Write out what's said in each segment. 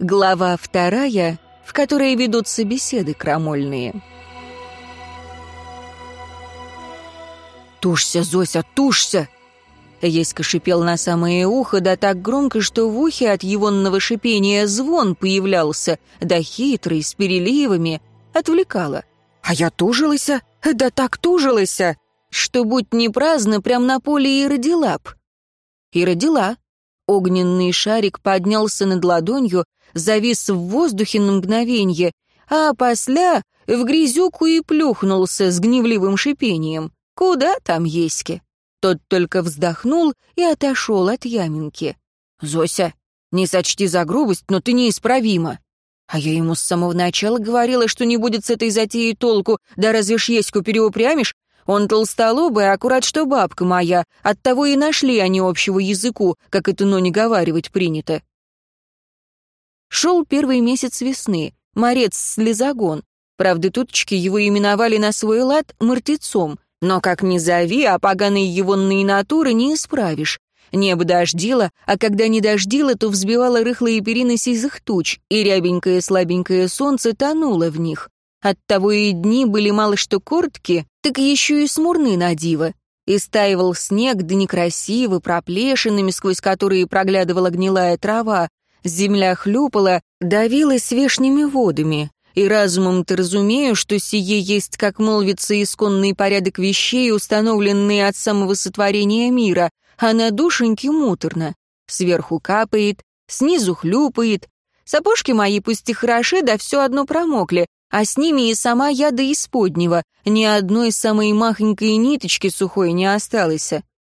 Глава вторая, в которой ведутся беседы крамольные. «Тушься, Зося, тушься!» Еська шипел на самое ухо, да так громко, что в ухе от егонного шипения звон появлялся, да хитрый, с переливами, отвлекало. «А я тужилася, да так тужилася!» Что, будь не праздно, прям на поле и родила б. И родила. Огненный шарик поднялся над ладонью, завис в воздухе на мгновенье, а после в грязюку и плюхнулся с гневливым шипением. Куда там Еське? Тот только вздохнул и отошел от яминки. «Зося, не сочти за грубость, но ты неисправима». А я ему с самого начала говорила, что не будет с этой затеей толку, да разве ж Еську переупрямишь? Он толстолобый, аккурат что бабка моя, оттого и нашли они общего языку, как это но не говаривать принято. Шел первый месяц весны, морец-слезогон. Правда, туточки его именовали на свой лад мертвецом, но как ни зови, а поганой егонной натуры не исправишь. Небо дождило, а когда не дождило, то взбивало рыхлые перины сизых туч, и рябенькое слабенькое солнце тонуло в них. Оттого и дни были мало что короткие, так еще и смурны на диво. И стаивал снег, да некрасиво, проплешинами, сквозь которые проглядывала гнилая трава. Земля хлюпала, давилась вешними водами. И разумом ты разумею, что сие есть, как молвится, исконный порядок вещей, установленный от самого сотворения мира, а на душеньке муторно. Сверху капает, снизу хлюпает. Сапожки мои пусть и хороши, да все одно промокли, а с ними и сама я до исподнего, ни одной самой махонькой ниточки сухой не осталось.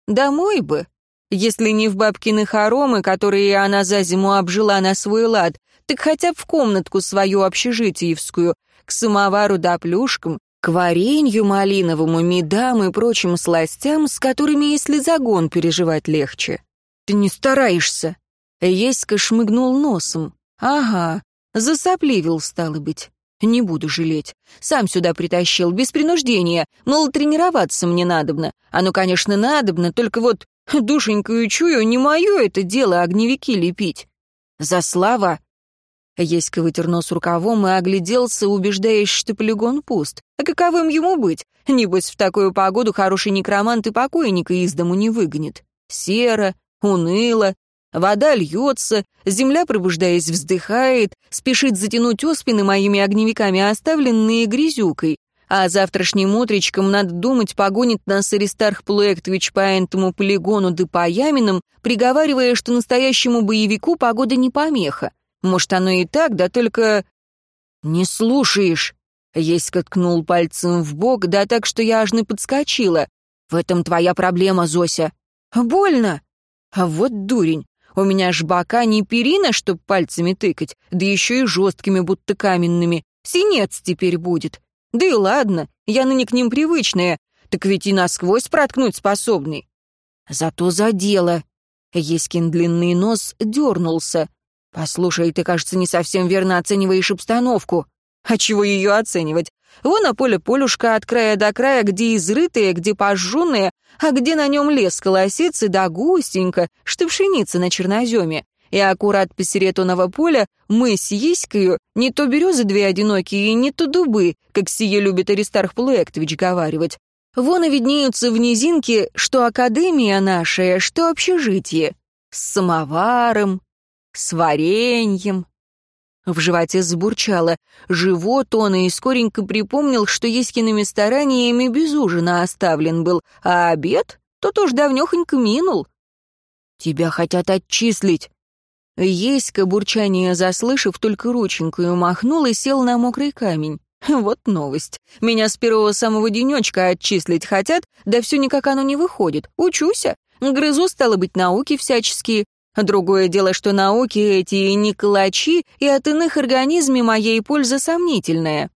Домой бы, если не в бабкины хоромы, которые она за зиму обжила на свой лад, так хотя бы в комнатку свою общежитиевскую, к самовару да плюшкам, к варенью малиновому, медам и прочим сластям, с которыми, если загон переживать легче. Ты не стараешься. Еська шмыгнул носом. Ага, засопливил, стало быть. Не буду жалеть. Сам сюда притащил, без принуждения. Мол, тренироваться мне надобно. Оно, конечно, надобно, только вот душенькую чую, не мое это дело огневики лепить. За слава. Еська вытер нос рукавом и огляделся, убеждаясь, что полигон пуст. А каковым ему быть? Небось, в такую погоду хороший некромант и покойника из дому не выгонит. Серо, уныло, Вода льется, земля, пробуждаясь, вздыхает, спешит затянуть оспины моими огневиками, оставленные грязюкой. А завтрашним утречком, надо думать, погонит нас Аристарх Плуэктович по этому полигону да по яминам, приговаривая, что настоящему боевику погода не помеха. Может, оно и так, да только... «Не слушаешь!» Еська ткнул пальцем в бок, да так, что я аж не подскочила. «В этом твоя проблема, Зося». «Больно!» А вот дурень. У меня ж бока не перина, чтоб пальцами тыкать, да еще и жесткими, будто каменными. Синец теперь будет. Да и ладно, я ныне к ним привычная, так ведь и насквозь проткнуть способный. Зато за дело. Еськин длинный нос дернулся. «Послушай, ты, кажется, не совсем верно оцениваешь обстановку. А чего ее оценивать? Вон на поле полюшка от края до края, где изрытые, где пожженные, а где на нем лес колосится, да густенько, что пшеница на черноземе. И аккурат посеретоного поля мы с Еською не то березы две одинокие, не то дубы, как сие любит Аристарх Плуэктович говаривать. Вон и виднеются в низинке, что академия наша, что общежитие. С самоваром, с вареньем, в животе забурчало. Живот он и скоренько припомнил, что Еськиными стараниями без ужина оставлен был, а обед тот уж давнёхонько минул. «Тебя хотят отчислить!» Еська, бурчание заслышав, только рученькою махнул и сел на мокрый камень. Вот новость. Меня с первого самого денечка отчислить хотят, да все никак оно не выходит. Учуся. Грызу, стало быть, науки всяческие. Другое дело, что науки эти не калачи, и от иных организме моей польза сомнительная.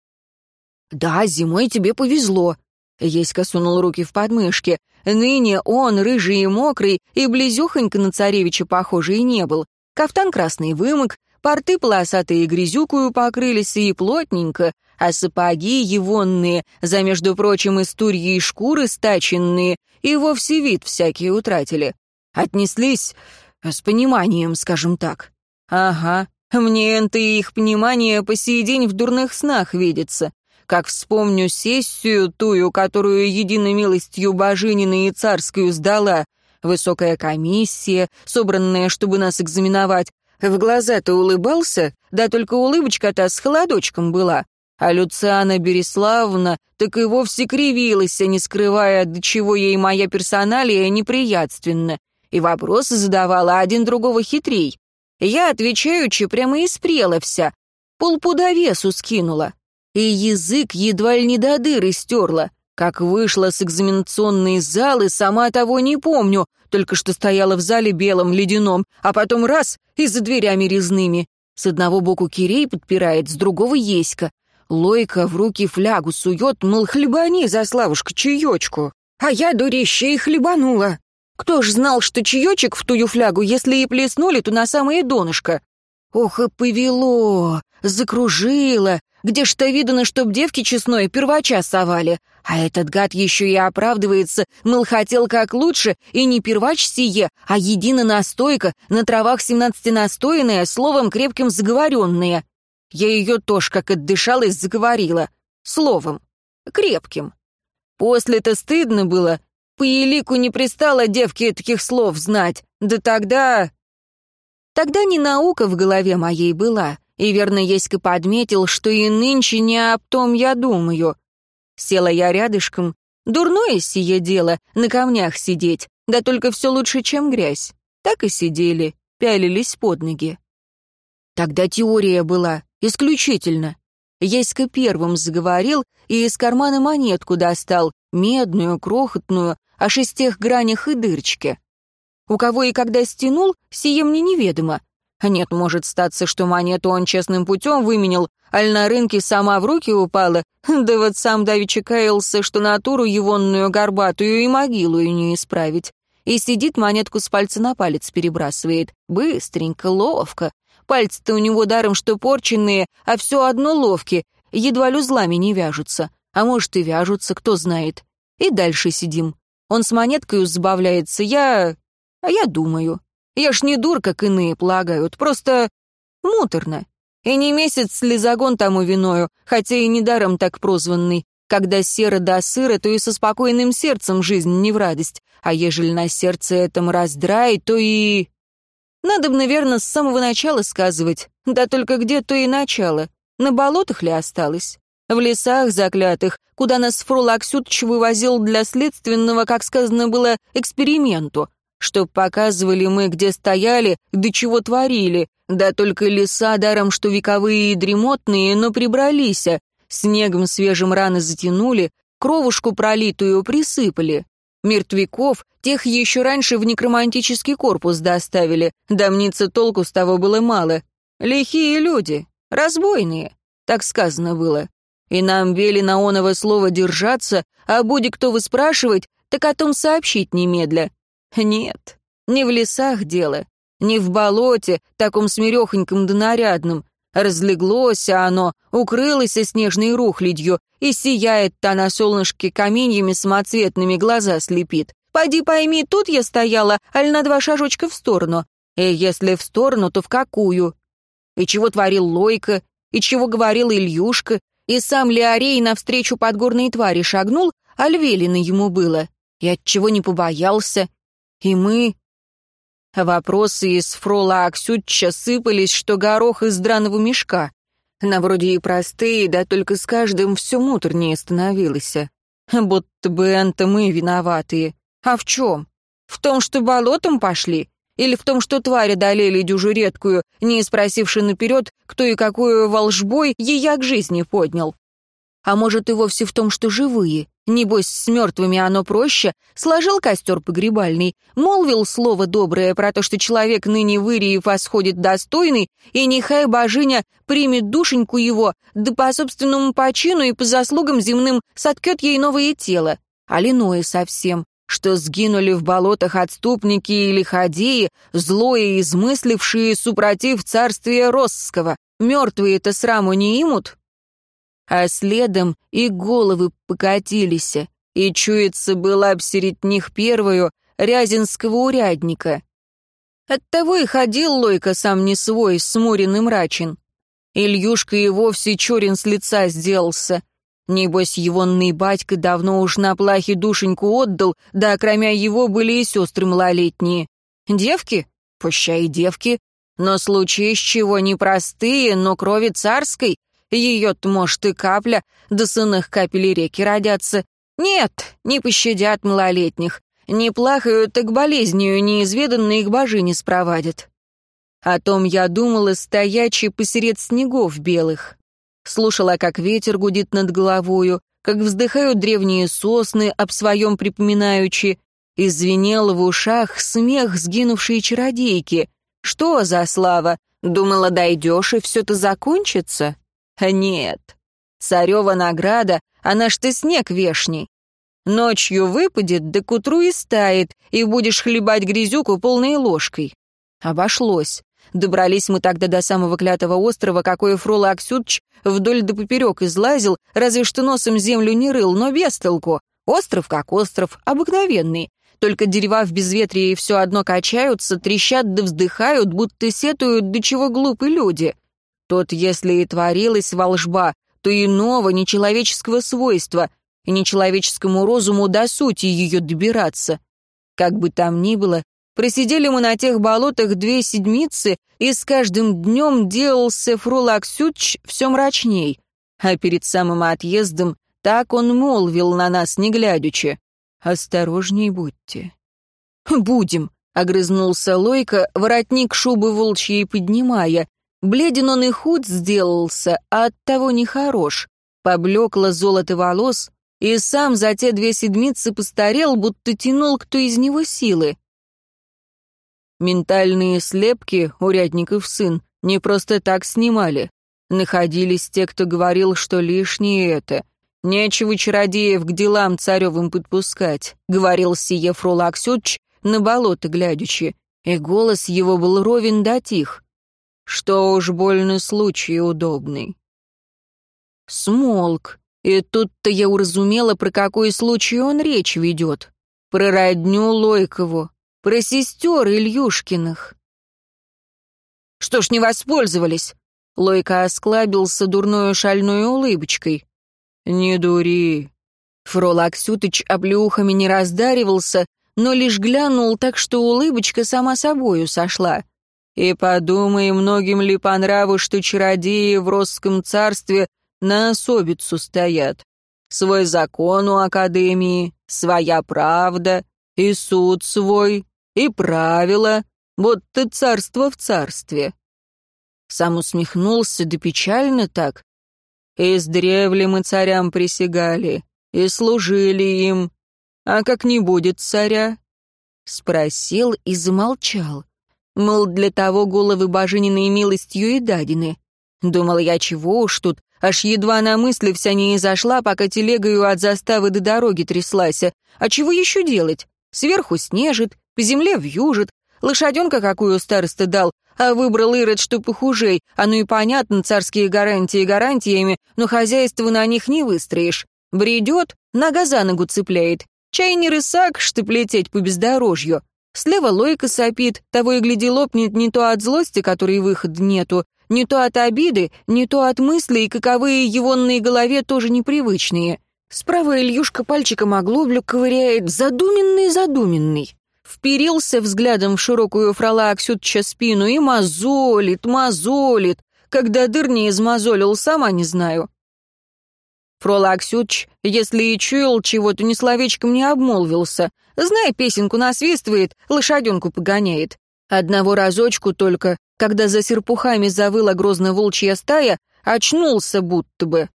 «Да, зимой тебе повезло», — Еська сунул руки в подмышки. Ныне он, рыжий и мокрый, и близюхонько на царевича похожий не был. Кафтан красный вымок, порты полосатые грязюкую покрылись и плотненько, а сапоги егонные, за, между прочим, из турьей шкуры стаченные, и вовсе вид всякие утратили. Отнеслись с пониманием, скажем так. Ага, Мне это их понимание по сей день в дурных снах видится. Как вспомню сессию тую, которую единой милостью Божинины и царскую сдала, высокая комиссия, собранная, чтобы нас экзаменовать, в глаза-то улыбался, да только улыбочка-то с холодочком была. А Люциана Береславна так и вовсе кривилась, не скрывая, до чего ей моя персоналия неприятственна. И вопросы задавала один другого хитрей. Я, отвечаючи, прямо испрела вся, полпуда весу скинула. И язык едва ли не до дыры стерла. Как вышла с экзаменационной залы, сама того не помню, только что стояла в зале белом, ледяном, а потом раз — и за дверями резными. С одного боку Кирей подпирает, с другого — Еська. Лойка в руки флягу сует, мол, хлебани за Славушка чаечку. А я, дурище, и хлебанула. Кто ж знал, что чаечек в тую флягу, если и плеснули, то на самое донышко? Ох, и повело, закружило. Где ж-то видано, чтоб девки честной первача совали? А этот гад еще и оправдывается, мыл хотел как лучше, и не первач сие, а едино настойка, на травах семнадцати настоянная, словом крепким заговоренная. Я ее тоже как отдышалась заговорила. Словом. Крепким. После-то стыдно было, по елику не пристало девке таких слов знать. Да тогда... Тогда не наука в голове моей была, и верно Еська подметил, что и нынче не об том я думаю. Села я рядышком. Дурное сие дело, на камнях сидеть, да только все лучше, чем грязь. Так и сидели, пялились под ноги. Тогда теория была, исключительно. Еська первым заговорил и из кармана монетку достал, медную, крохотную, о шестех гранях и дырочке. У кого и когда стянул, сие мне неведомо. Нет, может статься, что монету он честным путем выменил, аль на рынке сама в руки упала, да вот сам давеча каялся, что натуру егонную горбатую и могилу и не исправить. И сидит, монетку с пальца на палец перебрасывает. Быстренько, ловко. Пальцы-то у него даром что порченные, а все одно ловки, едва ли узлами не вяжутся. А может и вяжутся, кто знает. И дальше сидим. Он с монеткой забавляется, я... А я думаю. Я ж не дур, как иные полагают, просто муторно. И не месяц слезогон тому виною, хотя и недаром так прозванный. Когда серо да сыро, то и со спокойным сердцем жизнь не в радость. А ежели на сердце этом раздрай, то и... Надо бы, наверное, с самого начала сказывать. Да только где то и начало. На болотах ли осталось? В лесах заклятых, куда нас Фрол Аксютович вывозил для следственного, как сказано было, эксперименту, чтоб показывали мы, где стояли, да чего творили, да только леса, даром что вековые и дремотные, но прибрались, снегом свежим раны затянули, кровушку пролитую присыпали. Мертвяков, тех еще раньше в некромантический корпус доставили, дамница толку с того было мало. Лихие люди, разбойные, так сказано было и нам вели на оного слова держаться, а будет кто выспрашивать, так о том сообщить немедля. Нет, не в лесах дело, не в болоте, таком смирехоньком да нарядном. Разлеглось оно, укрылось снежной рухлядью, и сияет-то на солнышке каменьями самоцветными глаза слепит. Пойди пойми, тут я стояла, аль на два шажочка в сторону. И если в сторону, то в какую? И чего творил Лойка, и чего говорил Ильюшка, и сам Леорей навстречу подгорной твари шагнул, а Львелина ему было. И отчего не побоялся. И мы... Вопросы из фрола Аксютча сыпались, что горох из драного мешка. На вроде и простые, да только с каждым все муторнее становилось. Будто бы это мы виноватые. А в чем? В том, что болотом пошли? Или в том, что тварь одолели дюжу редкую, не спросивши наперед, кто и какую волжбой ее к жизни поднял? А может и вовсе в том, что живые? Небось, с мертвыми оно проще. Сложил костер погребальный, молвил слово доброе про то, что человек ныне выриев восходит достойный, и нехай божиня примет душеньку его, да по собственному почину и по заслугам земным соткет ей новое тело. А линое совсем что сгинули в болотах отступники и лиходеи, злое измыслившие супротив царствия Россского. Мертвые-то сраму не имут? А следом и головы покатились, и чуется была б средь них первую рязинского урядника. Оттого и ходил Лойка сам не свой, смурен и мрачен. Ильюшка и вовсе чурен с лица сделался. Небось, егонный батька давно уж на плахе душеньку отдал, да кроме его были и сестры малолетние. Девки? Пущай девки. Но случаи с чего непростые, но крови царской. Ее-то, может, и капля, до сынных капель реки родятся. Нет, не пощадят малолетних. Не плахают, так болезнью неизведанно их божини спровадят. О том я думала, стоячи посеред снегов белых. Слушала, как ветер гудит над головою, как вздыхают древние сосны, об своем припоминаючи, и звенел в ушах смех сгинувшей чародейки. Что за слава? Думала, дойдешь, и все-то закончится? Нет. Царева награда, она ж ты снег вешний. Ночью выпадет, да к утру и стает, и будешь хлебать грязюку полной ложкой. Обошлось. Добрались мы тогда до самого клятого острова, какой Фрола Аксютч вдоль да поперек излазил, разве что носом землю не рыл, но без толку. Остров как остров, обыкновенный. Только дерева в безветрии все одно качаются, трещат да вздыхают, будто сетуют, до чего глупы люди. Тот, если и творилась волжба, то иного, нечеловеческого свойства, и нечеловеческому розуму до сути ее добираться. Как бы там ни было, Просидели мы на тех болотах две седмицы, и с каждым днем делался Фрулак Сюч все мрачней. А перед самым отъездом так он молвил на нас, не глядячи. «Осторожней будьте». «Будем», — огрызнулся Лойка, воротник шубы волчьей поднимая. Бледен он и худ сделался, а оттого нехорош. Поблекло золото волос, и сам за те две седмицы постарел, будто тянул кто из него силы. Ментальные слепки, урядников сын, не просто так снимали. Находились те, кто говорил, что лишнее это. Нечего чародеев к делам царевым подпускать, говорил сие Фрулаксюч, на болото глядячи, и голос его был ровен да тих. Что уж больно случай удобный. Смолк, и тут-то я уразумела, про какой случай он речь ведет. Про родню Лойкову, про сестер Ильюшкиных. Что ж не воспользовались? Лойка осклабился дурной шальной улыбочкой. Не дури. Фрол Аксютыч облюхами не раздаривался, но лишь глянул так, что улыбочка сама собою сошла. И подумай, многим ли по нраву, что чародеи в Росском царстве на особицу стоят. Свой закон у Академии, своя правда и суд свой, и правила, будто царство в царстве. Сам усмехнулся, да печально так. Издревле мы царям присягали и служили им, а как не будет царя? Спросил и замолчал. Мол, для того головы божининой милостью и дадены. Думал я, чего уж тут, аж едва на мысли вся не изошла, пока телегою от заставы до дороги тряслась. А чего еще делать? Сверху снежит, по земле вьюжит, лошаденка какую староста дал, а выбрал Ирод, что похужей. Оно и понятно, царские гарантии гарантиями, но хозяйство на них не выстроишь. Бредет, нога за ногу цепляет. Чай не рысак, чтоб лететь по бездорожью. Слева лойка сопит, того и гляди лопнет не то от злости, которой выхода нету, не то от обиды, не то от мыслей, каковые егонной голове тоже непривычные. Справа Ильюшка пальчиком оглоблю ковыряет, задуменный-задуменный вперился взглядом в широкую фролаксютча спину и мозолит, мозолит. Когда дыр не измозолил, сама не знаю. Фролаксютч, если и чуял чего-то, ни словечком не обмолвился. Зная, песенку насвистывает, лошаденку погоняет. Одного разочку только, когда за серпухами завыла грозно волчья стая, очнулся будто бы.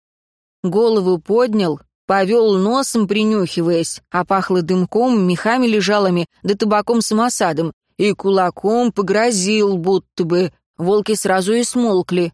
Голову поднял, Повел носом, принюхиваясь, а пахло дымком, мехами-лежалами, да табаком-самосадом, и кулаком погрозил, будто бы. Волки сразу и смолкли.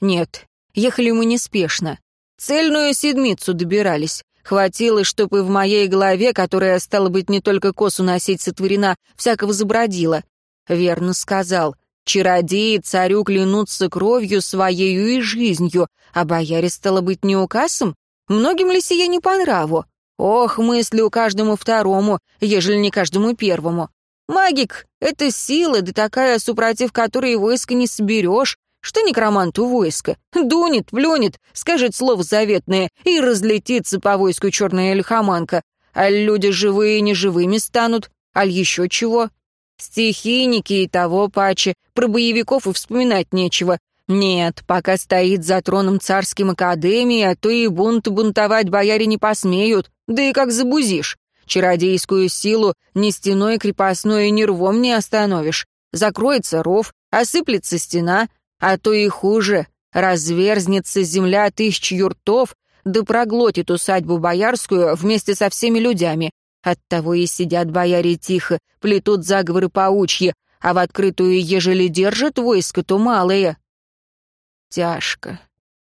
Нет, ехали мы неспешно. Цельную седмицу добирались. Хватило, чтобы в моей голове, которая, стала быть, не только косу носить сотворена, всякого забродила. Верно сказал. Чародеи царю клянутся кровью своею и жизнью, а бояре, стало быть, не указом? Многим ли сие не по нраву? Ох, мыслю каждому второму, ежели не каждому первому. Магик — это сила, да такая, супротив которой войска не соберешь. Что некроманту войско? Дунет, плюнет, скажет слово заветное и разлетится по войску черная лихоманка. А люди живые неживыми станут, аль еще чего? Стихийники и того паче, про боевиков и вспоминать нечего. Нет, пока стоит за троном царским академии, а то и бунт бунтовать бояре не посмеют, да и как забузишь. Чародейскую силу ни стеной крепостной, ни рвом не остановишь. Закроется ров, осыплется стена, а то и хуже, разверзнется земля тысяч юртов, да проглотит усадьбу боярскую вместе со всеми людьми. Оттого и сидят бояре тихо, плетут заговоры паучьи, а в открытую, ежели держат войско, то малые. Тяжко.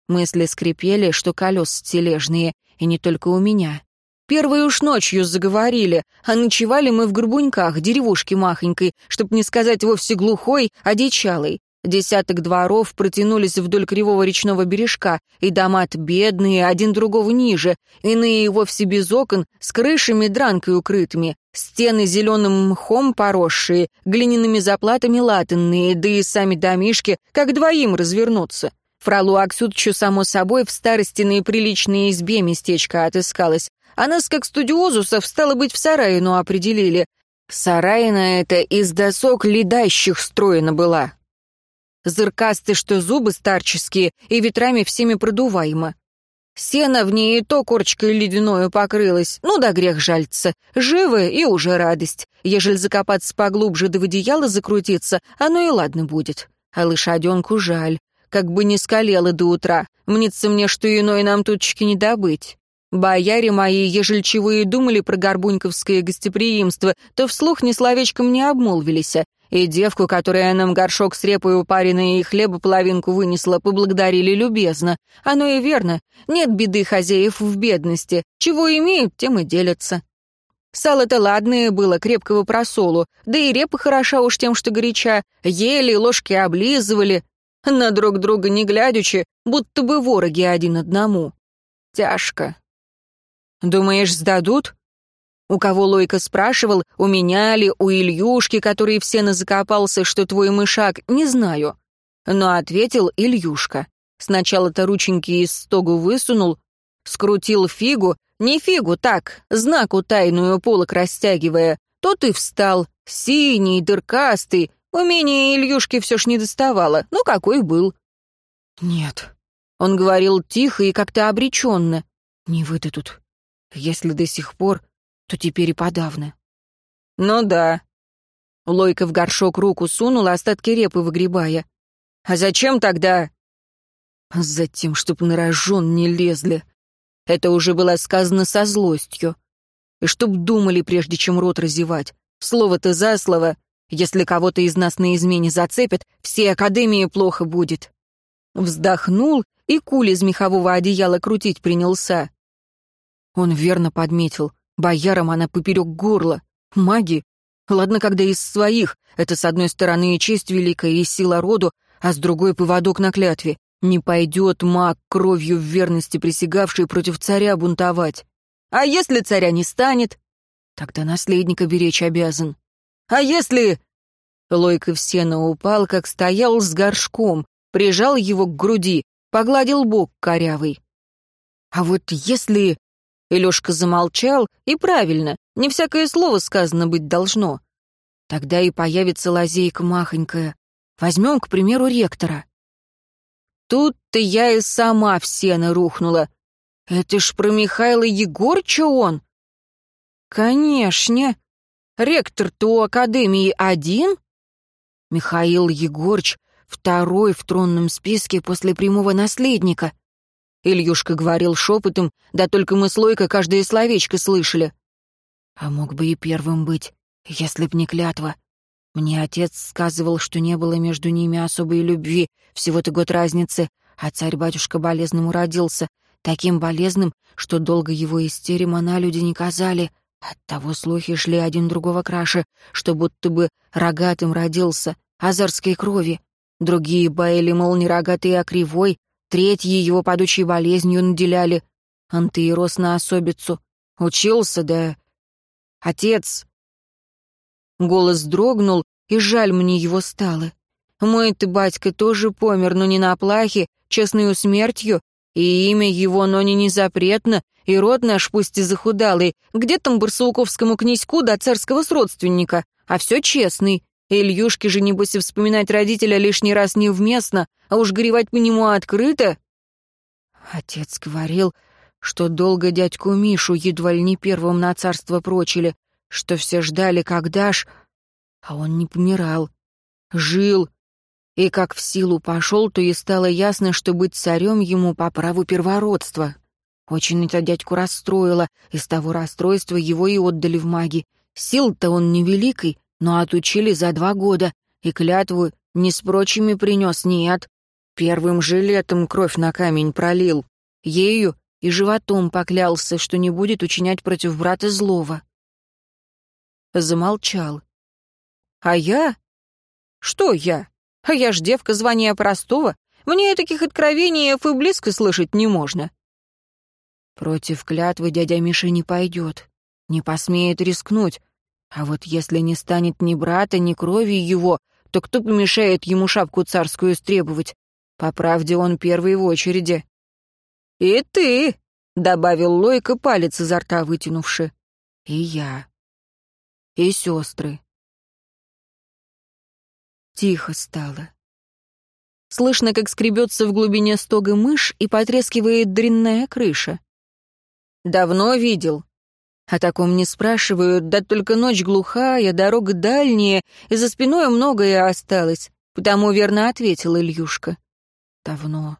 Мысли скрипели, что колес тележные, и не только у меня. Первой уж ночью заговорили, а ночевали мы в Горбуньках, деревушке махонькой, чтоб не сказать вовсе глухой, а дичалой. Десяток дворов протянулись вдоль кривого речного бережка, и дома бедные, один другого ниже, иные вовсе без окон, с крышами дранкой укрытыми, стены зеленым мхом поросшие, глиняными заплатами латанные, да и сами домишки, как двоим развернуться. Фралу Аксютчу, само собой, в старости на приличной избе местечко отыскалось. А нас, как студиозусов, стало быть, в сараину определили. Сараина это из досок ледащих строена была, Зыркасты, что зубы старческие, и ветрами всеми продуваемо. Сено в ней и то корочкой ледяною покрылось. Ну да грех жальца. Живы и уже радость. Ежели закопаться поглубже да в одеяло закрутиться, оно и ладно будет. А лошаденку жаль. Как бы не скалела до утра. Мнится мне, что иной нам тутчки не добыть. Бояре мои, ежели чего и думали про горбуньковское гостеприимство, то вслух ни словечком не обмолвились. И девку, которая нам горшок с репой упаренной и хлеба половинку вынесла, поблагодарили любезно. Оно и верно. Нет беды хозяев в бедности. Чего имеют, тем и делятся. Сало-то ладное было, крепкого просолу, да и репа хороша уж тем, что горяча. Ели, ложки облизывали. На друг друга не глядячи, будто бы вороги один одному. Тяжко. «Думаешь, сдадут?» У кого Лойка спрашивал, у меня ли, у Ильюшки, который все закопался, что твой мышак, не знаю. Но ответил Ильюшка. Сначала-то рученьки из стогу высунул, скрутил фигу, не фигу, так, знаку тайную полок растягивая. Тот и встал, синий, дыркастый. Умения Ильюшки все ж не доставало, ну какой был. Нет. Он говорил тихо и как-то обреченно. Не выдадут. Если до сих пор то теперь и подавно. «Ну да». Лойка в горшок руку сунула, остатки репы выгребая. «А зачем тогда?» «Затем, чтоб на рожон не лезли». Это уже было сказано со злостью. И чтоб думали, прежде чем рот разевать. Слово-то за слово. Если кого-то из нас на измене зацепят, всей академии плохо будет. Вздохнул и куль из мехового одеяла крутить принялся. Он верно подметил. Боярам она поперек горла. Маги. Ладно, когда из своих. Это, с одной стороны, и честь великая, и сила роду, а с другой — поводок на клятве. Не пойдет маг, кровью в верности присягавший против царя бунтовать. А если царя не станет? Тогда наследника беречь обязан. А если... Лойка в сено упал, как стоял с горшком, прижал его к груди, погладил бок корявый. А вот если... И замолчал, и правильно, не всякое слово сказано быть должно. Тогда и появится лазейка махонькая. Возьмем, к примеру, ректора. Тут-то я и сама в сено рухнула. Это ж про Михаила Егорча он? Конечно. Ректор-то у Академии один? Михаил Егорч второй в тронном списке после прямого наследника — Ильюшка говорил шепотом, да только мы с Лойкой каждое словечко слышали. А мог бы и первым быть, если б не клятва. Мне отец сказывал, что не было между ними особой любви, всего-то год разницы, а царь-батюшка болезным уродился, таким болезным, что долго его из терема на люди не казали. Оттого слухи шли один другого краше, что будто бы рогатым родился, азарской крови. Другие баили, мол, не рогатый, а кривой, Третьи его падучей болезнью наделяли. Антеироз на особицу. Учился, да... Отец... Голос дрогнул, и жаль мне его стало. Мой ты батька тоже помер, но не на плахе, честную смертью, и имя его, но не незапретно, и род наш, пусть и захудалый, где там барсауковскому князьку до царского сродственника, а все честный. Ильюшке же, небось, и вспоминать родителя лишний раз невместно, а уж горевать по нему открыто. Отец говорил, что долго дядьку Мишу едва ли не первым на царство прочили, что все ждали, когда ж... А он не помирал. Жил. И как в силу пошел, то и стало ясно, что быть царем ему по праву первородства. Очень это дядьку расстроило, из того расстройства его и отдали в маги. Сил-то он невеликий, но отучили за два года, и клятву не с прочими принес, нет. Первым же летом кровь на камень пролил. Ею и животом поклялся, что не будет учинять против брата злого. Замолчал. А я? Что я? А я ж девка звания простого. Мне таких откровений и близко слышать не можно. Против клятвы дядя Миша не пойдет, не посмеет рискнуть. А вот если не станет ни брата, ни крови его, то кто помешает ему шапку царскую стребовать? По правде он первый в очереди. «И ты!» — добавил Лойка, палец изо рта вытянувши. «И я. И сестры». Тихо стало. Слышно, как скребется в глубине стога мышь и потрескивает дрянная крыша. «Давно видел?» О таком не спрашивают, да только ночь глухая, дорога дальняя, и за спиной многое осталось, потому верно ответил Ильюшка. Давно.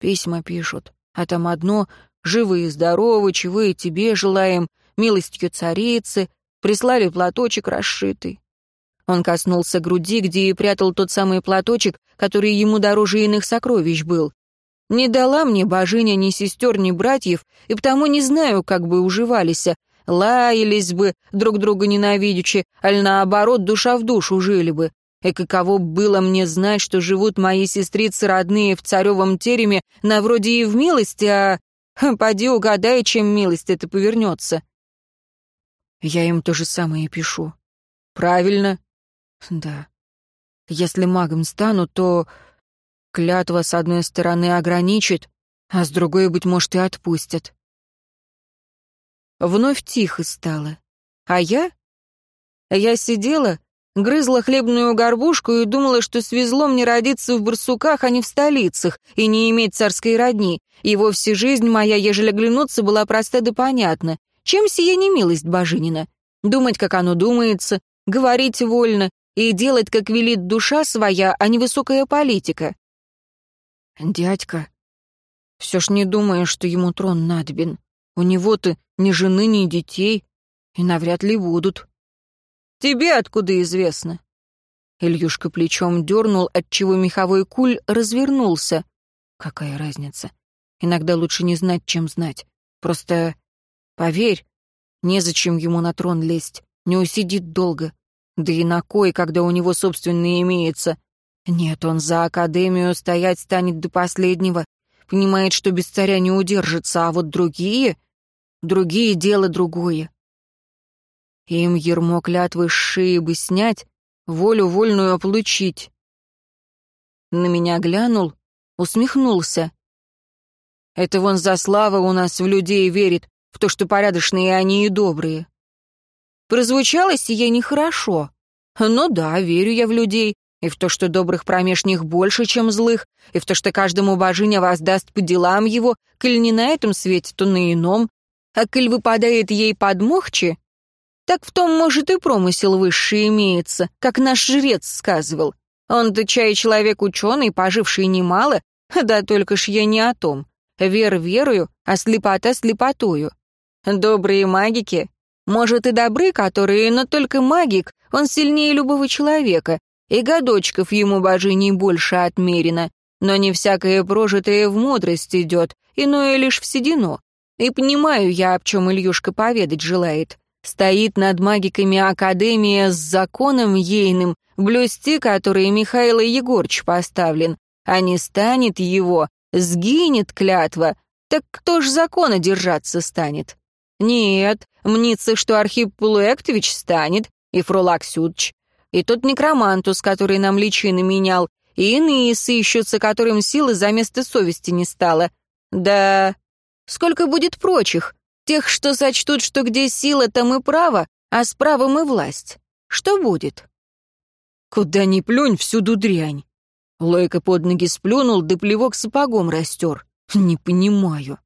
Письма пишут, а там одно «Живы и здоровы, чего и тебе желаем, милостью царицы», прислали платочек расшитый. Он коснулся груди, где и прятал тот самый платочек, который ему дороже иных сокровищ был. Не дала мне божиня ни сестер, ни братьев, и потому не знаю, как бы уживались, лаялись бы, друг друга ненавидячи, аль наоборот, душа в душу жили бы. И каково было мне знать, что живут мои сестрицы родные в царевом тереме, на вроде и в милости, а... Поди угадай, чем милость это повернется. Я им то же самое пишу. Правильно? Да. Если магом стану, то Клятва, с одной стороны, ограничит, а с другой, быть может, и отпустят. Вновь тихо стало. А я? Я сидела, грызла хлебную горбушку и думала, что свезло мне родиться в барсуках, а не в столицах, и не иметь царской родни, и вовсе жизнь моя, ежели глянуться, была проста да понятна. Чем сия не милость божинина? Думать, как оно думается, говорить вольно и делать, как велит душа своя, а не высокая политика. «Дядька, все ж не думаешь, что ему трон надобен. У него-то ни жены, ни детей, и навряд ли будут». «Тебе откуда известно?» Ильюшка плечом дернул, отчего меховой куль развернулся. «Какая разница? Иногда лучше не знать, чем знать. Просто поверь, незачем ему на трон лезть, не усидит долго. Да и на кой, когда у него собственный имеется. Нет, он за Академию стоять станет до последнего. Понимает, что без царя не удержится, а вот другие... Другие — дело другое. Им ермо клятвы шеи бы снять, волю вольную получить. На меня глянул, усмехнулся. Это вон за слава у нас в людей верит, в то, что порядочные они и добрые. Прозвучало сие нехорошо. Ну да, верю я в людей, и в то, что добрых промеж них больше, чем злых, и в то, что каждому божиня воздаст по делам его, коль не на этом свете, то на ином, а коль выпадает ей подмохче, так в том, может, и промысел высший имеется, как наш жрец сказывал. Он-то чай человек ученый, поживший немало, да только ж я не о том. Вер верою, а слепота слепотою. Добрые магики, может, и добры, которые, но только магик, он сильнее любого человека, и годочков ему божиней больше отмерено, но не всякое прожитое в мудрость идет, иное лишь в седину. И понимаю я, об чем Ильюшка поведать желает. Стоит над магиками Академия с законом ейным, блюсти который Михаил Егорч поставлен, а не станет его, сгинет клятва, так кто ж закона держаться станет? Нет, мнится, что Архип Полуэктович станет, и Фролак Сюдч, и тот некромантус, который нам личины менял, и иные сыщутся, которым силы за место совести не стало. Да сколько будет прочих, тех, что сочтут, что где сила, там и право, а с правом и власть. Что будет? Куда ни плюнь, всюду дрянь. Лойка под ноги сплюнул, да плевок сапогом растер. Не понимаю.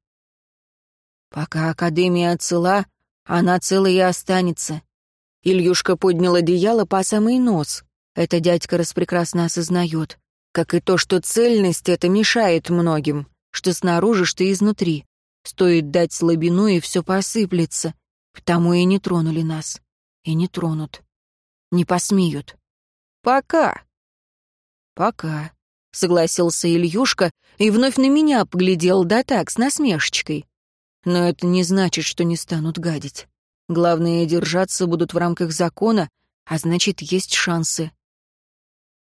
Пока Академия цела, она целая и останется. Ильюшка поднял одеяло по самый нос. Это дядька распрекрасно осознает. Как и то, что цельность это мешает многим, что снаружи, что изнутри. Стоит дать слабину, и все посыплется. Потому и не тронули нас. И не тронут. Не посмеют. Пока. Пока, согласился Ильюшка и вновь на меня поглядел, да так, с насмешечкой. Но это не значит, что не станут гадить. Главное, держаться будут в рамках закона, а значит, есть шансы.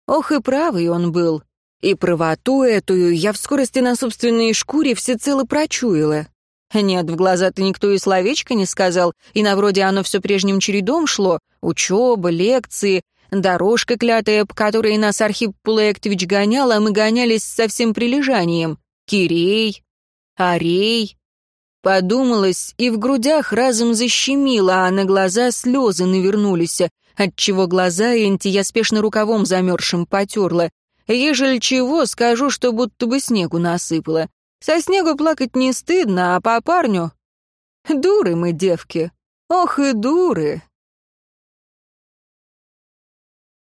Ох и правый он был. И правоту эту я в скорости на собственной шкуре всецело прочуяла. Нет, в глаза-то никто и словечко не сказал, и на вроде оно все прежним чередом шло. Учеба, лекции, дорожка клятая, по которой нас Архип Пулаектович гонял, а мы гонялись со всем прилежанием. Кирей, Арей. Подумалось, и в грудях разом защемило, а на глаза слезы навернулись отчего глаза Энти я спешно рукавом замерзшим потерла. Ежели чего, скажу, что будто бы снегу насыпало. Со снегу плакать не стыдно, а по парню... Дуры мы, девки. Ох и дуры.